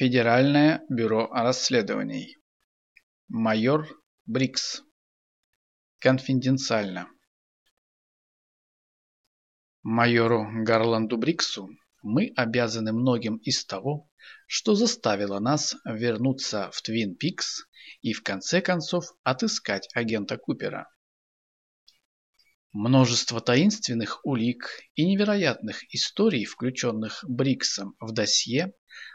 Федеральное бюро расследований. Майор Брикс. Конфиденциально. Майору Гарланду Бриксу мы обязаны многим из того, что заставило нас вернуться в Твин Пикс и в конце концов отыскать агента Купера. Множество таинственных улик и невероятных историй, включенных Бриксом в досье,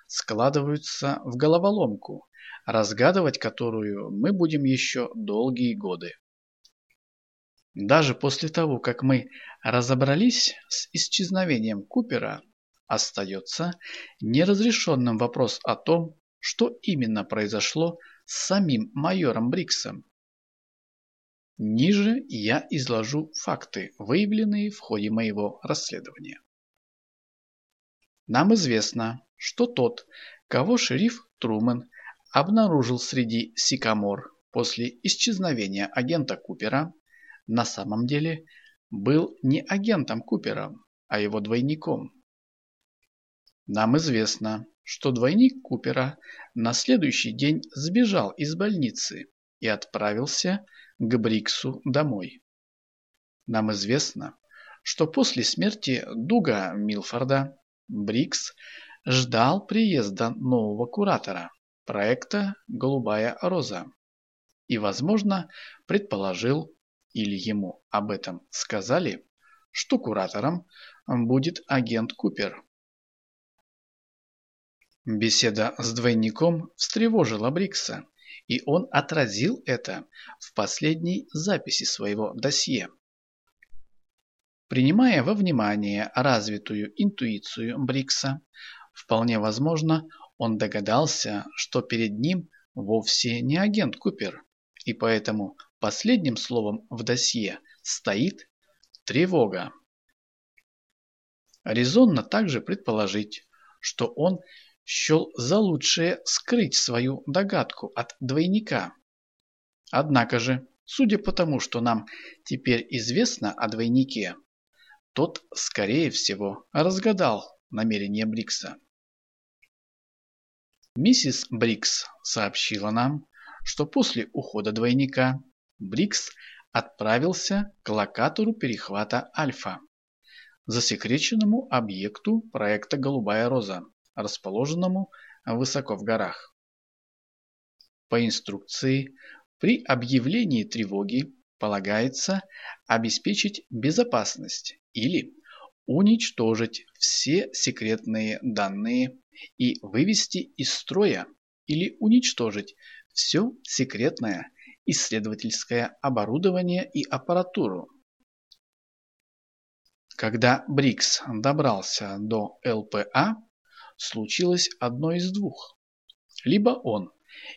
складываются в головоломку, разгадывать которую мы будем еще долгие годы. Даже после того, как мы разобрались с исчезновением Купера, остается неразрешенным вопрос о том, что именно произошло с самим майором Бриксом. Ниже я изложу факты, выявленные в ходе моего расследования. Нам известно, что тот, кого шериф Трумэн обнаружил среди сикамор после исчезновения агента Купера, на самом деле был не агентом Купера, а его двойником. Нам известно, что двойник Купера на следующий день сбежал из больницы и отправился к Бриксу домой. Нам известно, что после смерти Дуга Милфорда Брикс ждал приезда нового куратора проекта «Голубая роза» и, возможно, предположил, или ему об этом сказали, что куратором будет агент Купер. Беседа с двойником встревожила Брикса, и он отразил это в последней записи своего досье. Принимая во внимание развитую интуицию Брикса, вполне возможно, он догадался, что перед ним вовсе не агент Купер, и поэтому последним словом в досье стоит тревога. Резонно также предположить, что он счел за лучшее скрыть свою догадку от двойника. Однако же, судя по тому, что нам теперь известно о двойнике, тот, скорее всего, разгадал намерение Брикса. Миссис Брикс сообщила нам, что после ухода двойника Брикс отправился к локатору перехвата Альфа, засекреченному объекту проекта «Голубая роза», расположенному высоко в горах. По инструкции, при объявлении тревоги полагается обеспечить безопасность или уничтожить все секретные данные и вывести из строя или уничтожить все секретное исследовательское оборудование и аппаратуру. Когда Брикс добрался до ЛПА, случилось одно из двух. Либо он,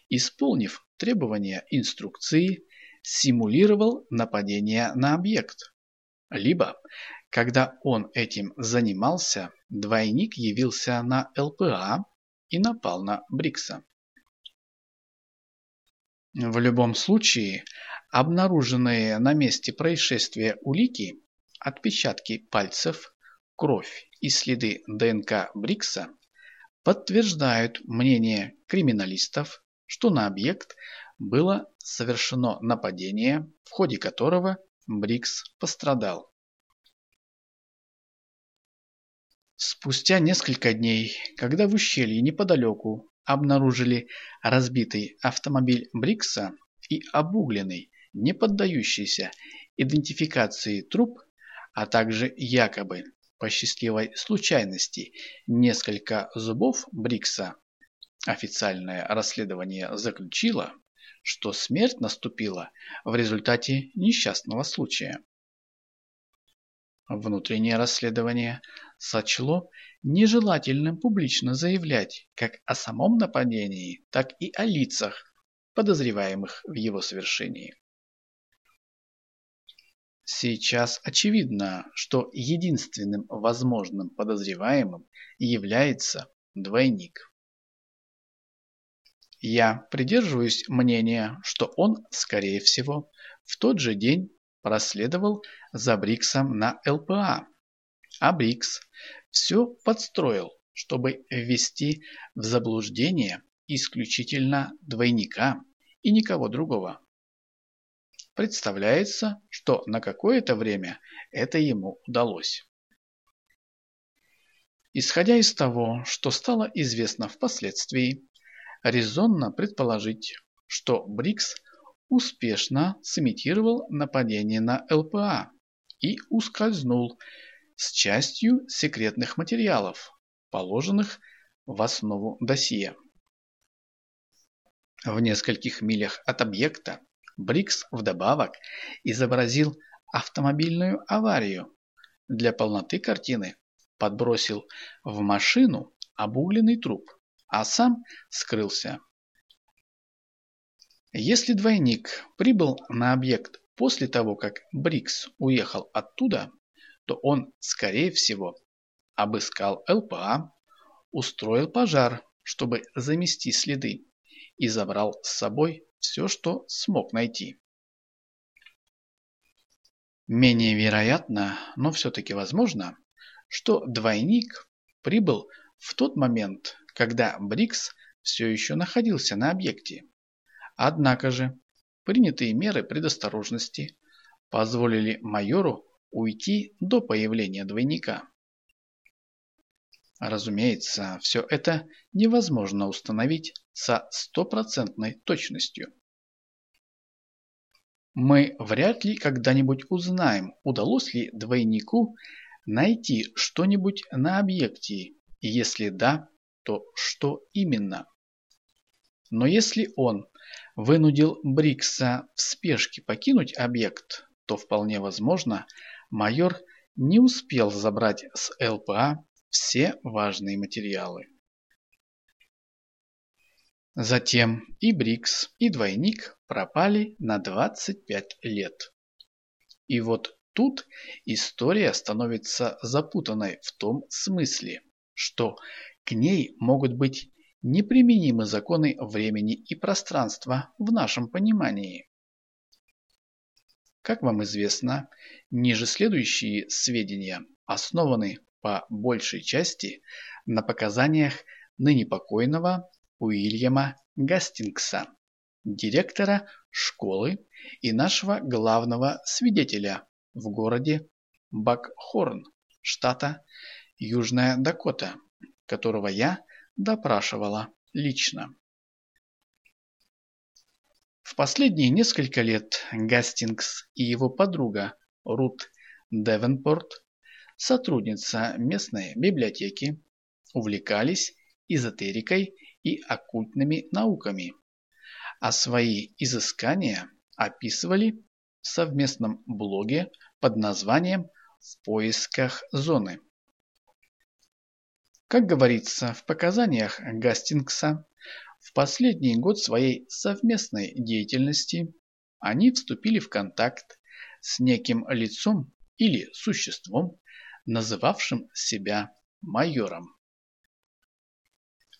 исполнив требования инструкции, симулировал нападение на объект, либо, когда он этим занимался, двойник явился на ЛПА и напал на Брикса. В любом случае, обнаруженные на месте происшествия улики, отпечатки пальцев, кровь и следы ДНК Брикса подтверждают мнение криминалистов, что на объект было совершено нападение, в ходе которого Брикс пострадал. Спустя несколько дней, когда в ущелье неподалеку обнаружили разбитый автомобиль Брикса и обугленный, не поддающийся идентификации труп, а также якобы по счастливой случайности несколько зубов Брикса, официальное расследование заключило, что смерть наступила в результате несчастного случая. Внутреннее расследование сочло нежелательным публично заявлять как о самом нападении, так и о лицах, подозреваемых в его совершении. Сейчас очевидно, что единственным возможным подозреваемым является двойник. Я придерживаюсь мнения, что он, скорее всего, в тот же день проследовал за Бриксом на ЛПА. А Брикс все подстроил, чтобы ввести в заблуждение исключительно двойника и никого другого. Представляется, что на какое-то время это ему удалось. Исходя из того, что стало известно впоследствии, резонно предположить, что Брикс успешно сымитировал нападение на ЛПА и ускользнул с частью секретных материалов, положенных в основу досье. В нескольких милях от объекта Брикс вдобавок изобразил автомобильную аварию. Для полноты картины подбросил в машину обугленный труп, а сам скрылся. Если двойник прибыл на объект после того, как Брикс уехал оттуда, то он, скорее всего, обыскал ЛПА, устроил пожар, чтобы замести следы, и забрал с собой все, что смог найти. Менее вероятно, но все-таки возможно, что двойник прибыл в тот момент, когда Брикс все еще находился на объекте. Однако же, принятые меры предосторожности позволили майору уйти до появления двойника. Разумеется, все это невозможно установить со стопроцентной точностью. Мы вряд ли когда-нибудь узнаем, удалось ли двойнику найти что-нибудь на объекте, и если да, то что именно. Но если он вынудил Брикса в спешке покинуть объект, то вполне возможно, майор не успел забрать с ЛПА все важные материалы. Затем и Брикс, и двойник пропали на 25 лет. И вот тут история становится запутанной в том смысле, что к ней могут быть неприменимы законы времени и пространства в нашем понимании. Как вам известно, ниже следующие сведения основаны по большей части на показаниях ныне покойного Уильяма Гастингса, директора школы и нашего главного свидетеля в городе Бакхорн, штата Южная Дакота, которого я допрашивала лично. В последние несколько лет Гастингс и его подруга Рут Девенпорт сотрудница местной библиотеки, увлекались эзотерикой и оккультными науками, а свои изыскания описывали в совместном блоге под названием «В поисках зоны». Как говорится в показаниях Гастингса, в последний год своей совместной деятельности они вступили в контакт с неким лицом или существом, называвшим себя майором.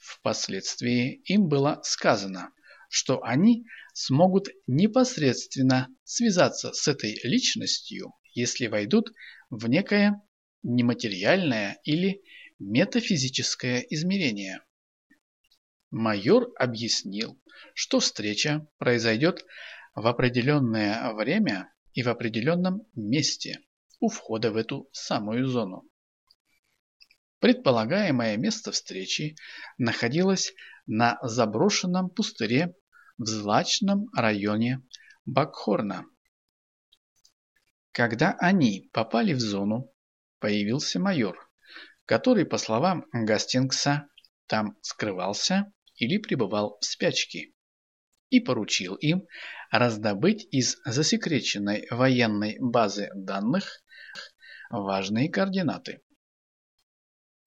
Впоследствии им было сказано, что они смогут непосредственно связаться с этой личностью, если войдут в некое нематериальное или метафизическое измерение. Майор объяснил, что встреча произойдет в определенное время и в определенном месте, у входа в эту самую зону. Предполагаемое место встречи находилось на заброшенном пустыре в злачном районе Бакхорна. Когда они попали в зону, появился майор, который, по словам Гастингса, там скрывался или пребывал в спячке, и поручил им раздобыть из засекреченной военной базы данных важные координаты.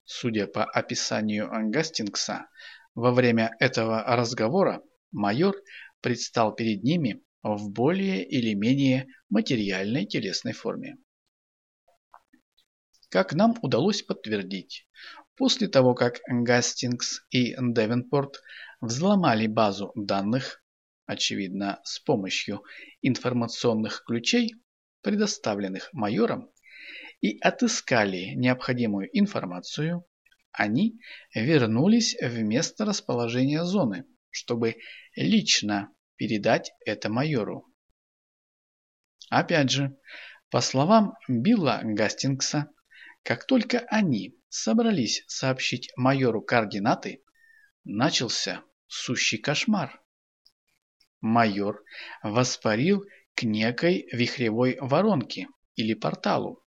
Судя по описанию Гастингса, во время этого разговора майор предстал перед ними в более или менее материальной телесной форме. Как нам удалось подтвердить, после того, как Гастингс и Девенпорт взломали базу данных, очевидно с помощью информационных ключей, предоставленных майором, и отыскали необходимую информацию, они вернулись в место расположения зоны, чтобы лично передать это майору. Опять же, по словам Билла Гастингса, как только они собрались сообщить майору координаты, начался сущий кошмар. Майор воспарил к некой вихревой воронке или порталу.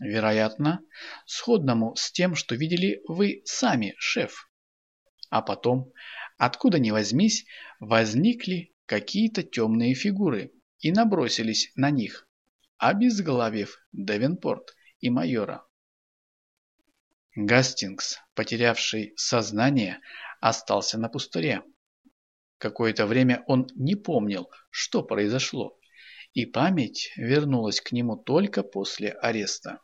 Вероятно, сходному с тем, что видели вы сами, шеф. А потом, откуда ни возьмись, возникли какие-то темные фигуры и набросились на них, обезглавив Девенпорт и майора. Гастингс, потерявший сознание, остался на пустыре. Какое-то время он не помнил, что произошло, и память вернулась к нему только после ареста.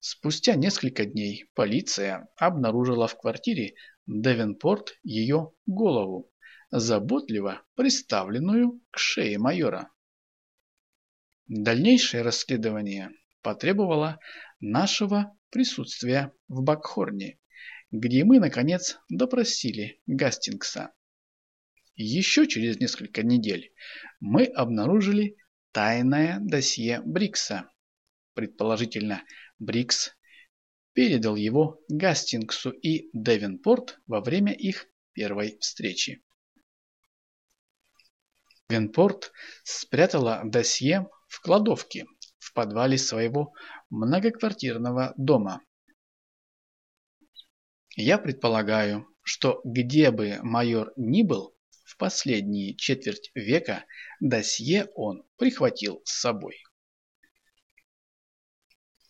Спустя несколько дней полиция обнаружила в квартире Девенпорт ее голову, заботливо приставленную к шее майора. Дальнейшее расследование потребовало нашего присутствия в Бакхорне, где мы, наконец, допросили Гастингса. Еще через несколько недель мы обнаружили тайное досье Брикса. Предположительно, Брикс передал его Гастингсу и Девенпорт во время их первой встречи. Девенпорт спрятала досье в кладовке в подвале своего многоквартирного дома. Я предполагаю, что где бы майор ни был, в последние четверть века досье он прихватил с собой.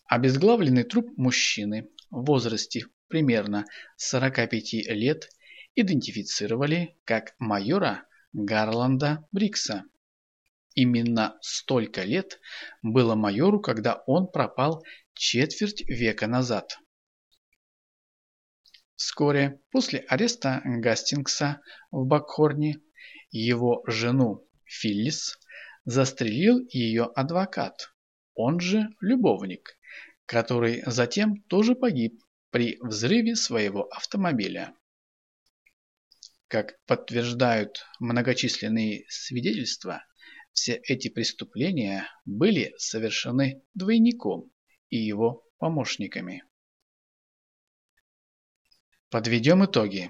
Обезглавленный труп мужчины в возрасте примерно 45 лет идентифицировали как майора Гарланда Брикса. Именно столько лет было майору, когда он пропал четверть века назад. Вскоре после ареста Гастингса в Бакхорне его жену Филлис застрелил ее адвокат, он же любовник, который затем тоже погиб при взрыве своего автомобиля. Как подтверждают многочисленные свидетельства, все эти преступления были совершены двойником и его помощниками. Подведем итоги.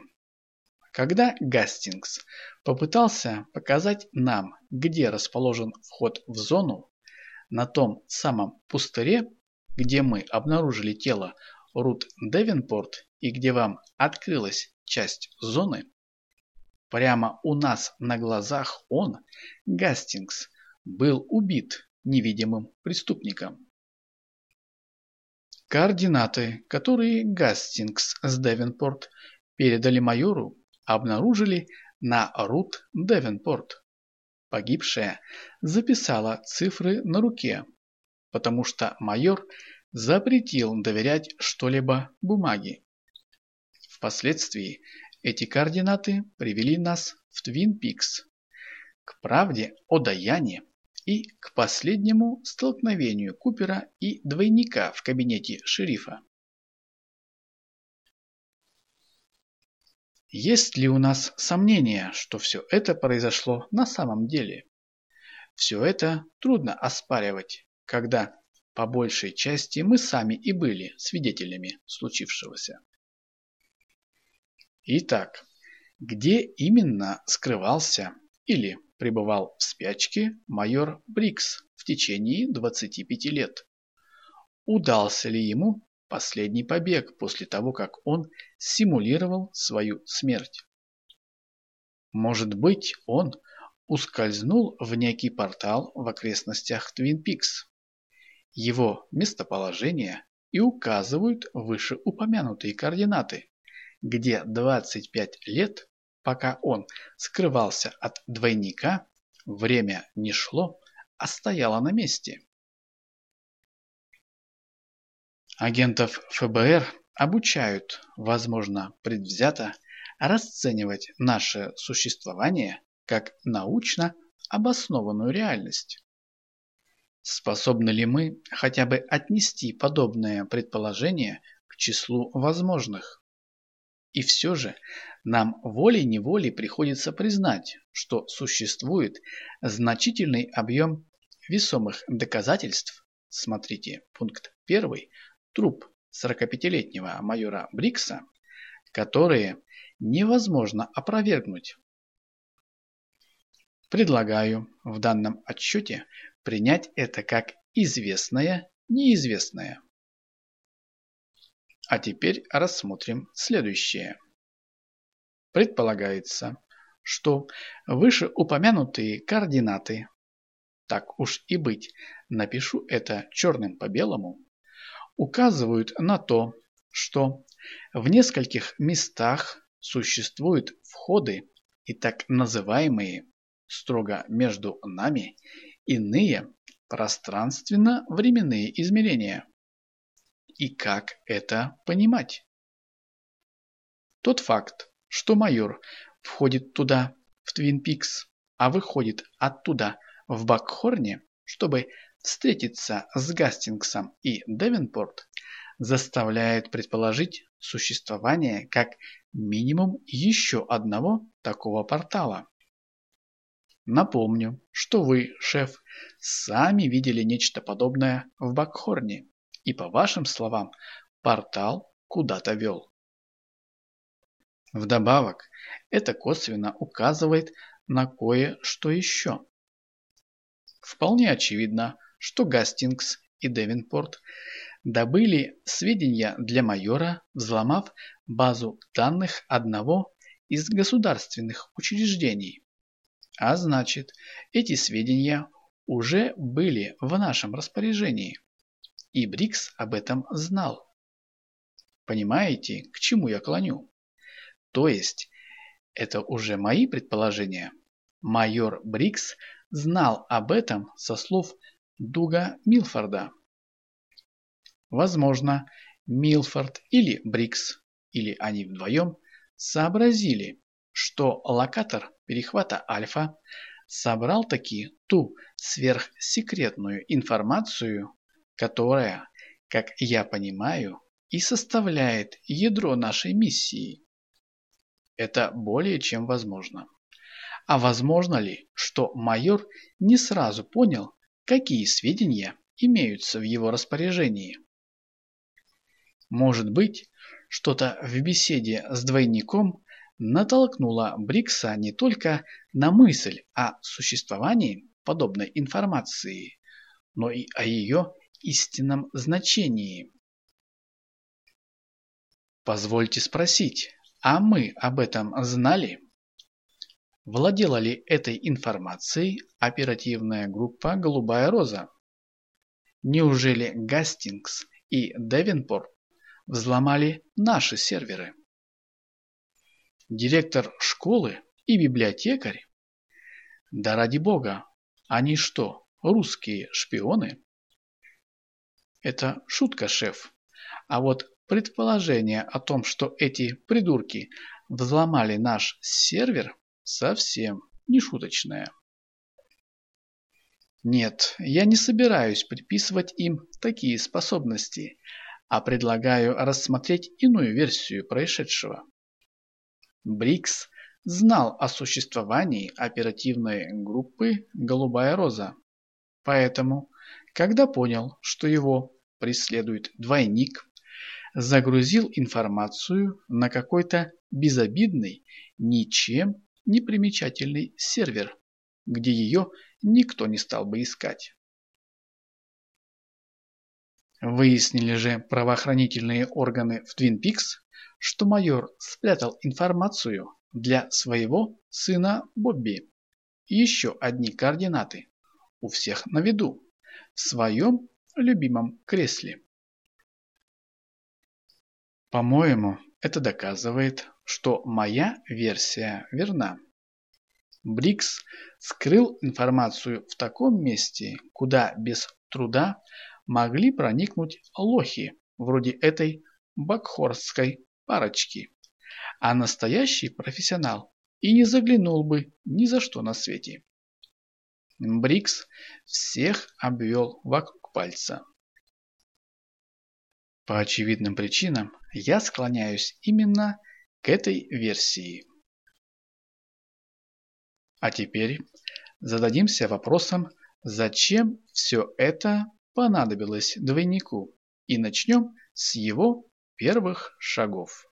Когда Гастингс попытался показать нам, где расположен вход в зону, на том самом пустыре, где мы обнаружили тело Рут Девенпорт и где вам открылась часть зоны, прямо у нас на глазах он, Гастингс, был убит невидимым преступником. Координаты, которые Гастингс с Девенпорт передали майору, обнаружили на Рут Девенпорт. Погибшая записала цифры на руке, потому что майор запретил доверять что-либо бумаге. Впоследствии эти координаты привели нас в Твин Пикс, к правде о Даяне и к последнему столкновению Купера и двойника в кабинете шерифа. Есть ли у нас сомнения, что все это произошло на самом деле? Все это трудно оспаривать, когда по большей части мы сами и были свидетелями случившегося. Итак, где именно скрывался или пребывал в спячке майор Брикс в течение 25 лет. Удался ли ему последний побег после того, как он симулировал свою смерть? Может быть, он ускользнул в некий портал в окрестностях Твин Пикс. Его местоположение и указывают вышеупомянутые координаты, где 25 лет Пока он скрывался от двойника, время не шло, а стояло на месте. Агентов ФБР обучают, возможно, предвзято, расценивать наше существование как научно обоснованную реальность. Способны ли мы хотя бы отнести подобное предположение числу возможных. И все же нам волей-неволей приходится признать, что существует значительный объем весомых доказательств, смотрите пункт 1, труп 45-летнего майора Брикса, которые невозможно опровергнуть. Предлагаю в данном отчете принять это как известное неизвестное. А теперь рассмотрим следующее. Предполагается, что вышеупомянутые координаты, так уж и быть, напишу это черным по белому, указывают на то, что в нескольких местах существуют входы и так называемые строго между нами иные пространственно-временные измерения. И как это понимать? Тот факт, что майор входит туда, в Твин Пикс, а выходит оттуда, в Бакхорне, чтобы встретиться с Гастингсом и Девенпорт, заставляет предположить существование как минимум еще одного такого портала. Напомню, что вы, шеф, сами видели нечто подобное в Бакхорне, и, по вашим словам, портал куда-то вел. Вдобавок, это косвенно указывает на кое-что еще. Вполне очевидно, что Гастингс и Девинпорт добыли сведения для майора, взломав базу данных одного из государственных учреждений. А значит, эти сведения уже были в нашем распоряжении. И Брикс об этом знал. Понимаете, к чему я клоню? То есть, это уже мои предположения. Майор Брикс знал об этом со слов Дуга Милфорда. Возможно, Милфорд или Брикс, или они вдвоем, сообразили, что локатор перехвата альфа собрал таки ту сверхсекретную информацию, которая, как я понимаю, и составляет ядро нашей миссии. Это более чем возможно. А возможно ли, что майор не сразу понял, какие сведения имеются в его распоряжении? Может быть, что-то в беседе с двойником натолкнула Брикса не только на мысль о существовании подобной информации, но и о ее истинном значении. Позвольте спросить, а мы об этом знали? Владела ли этой информацией оперативная группа «Голубая роза»? Неужели Гастингс и Девенпорт взломали наши серверы? Директор школы и библиотекарь? Да ради бога, они что, русские шпионы? Это шутка, шеф. А вот предположение о том, что эти придурки взломали наш сервер, совсем не шуточное. Нет, я не собираюсь приписывать им такие способности, а предлагаю рассмотреть иную версию происшедшего. Брикс знал о существовании оперативной группы «Голубая роза». Поэтому, когда понял, что его преследует двойник, загрузил информацию на какой-то безобидный, ничем не примечательный сервер, где ее никто не стал бы искать. Выяснили же правоохранительные органы в Твин Пикс, что майор спрятал информацию для своего сына Бобби. Еще одни координаты. У всех на виду. Своем любимом кресле. По-моему, это доказывает, что моя версия верна. Брикс скрыл информацию в таком месте, куда без труда могли проникнуть лохи, вроде этой бакхорстской парочки. А настоящий профессионал и не заглянул бы ни за что на свете. Брикс всех обвел вокруг пальца. По очевидным причинам я склоняюсь именно к этой версии. А теперь зададимся вопросом, зачем все это понадобилось двойнику, и начнем с его первых шагов.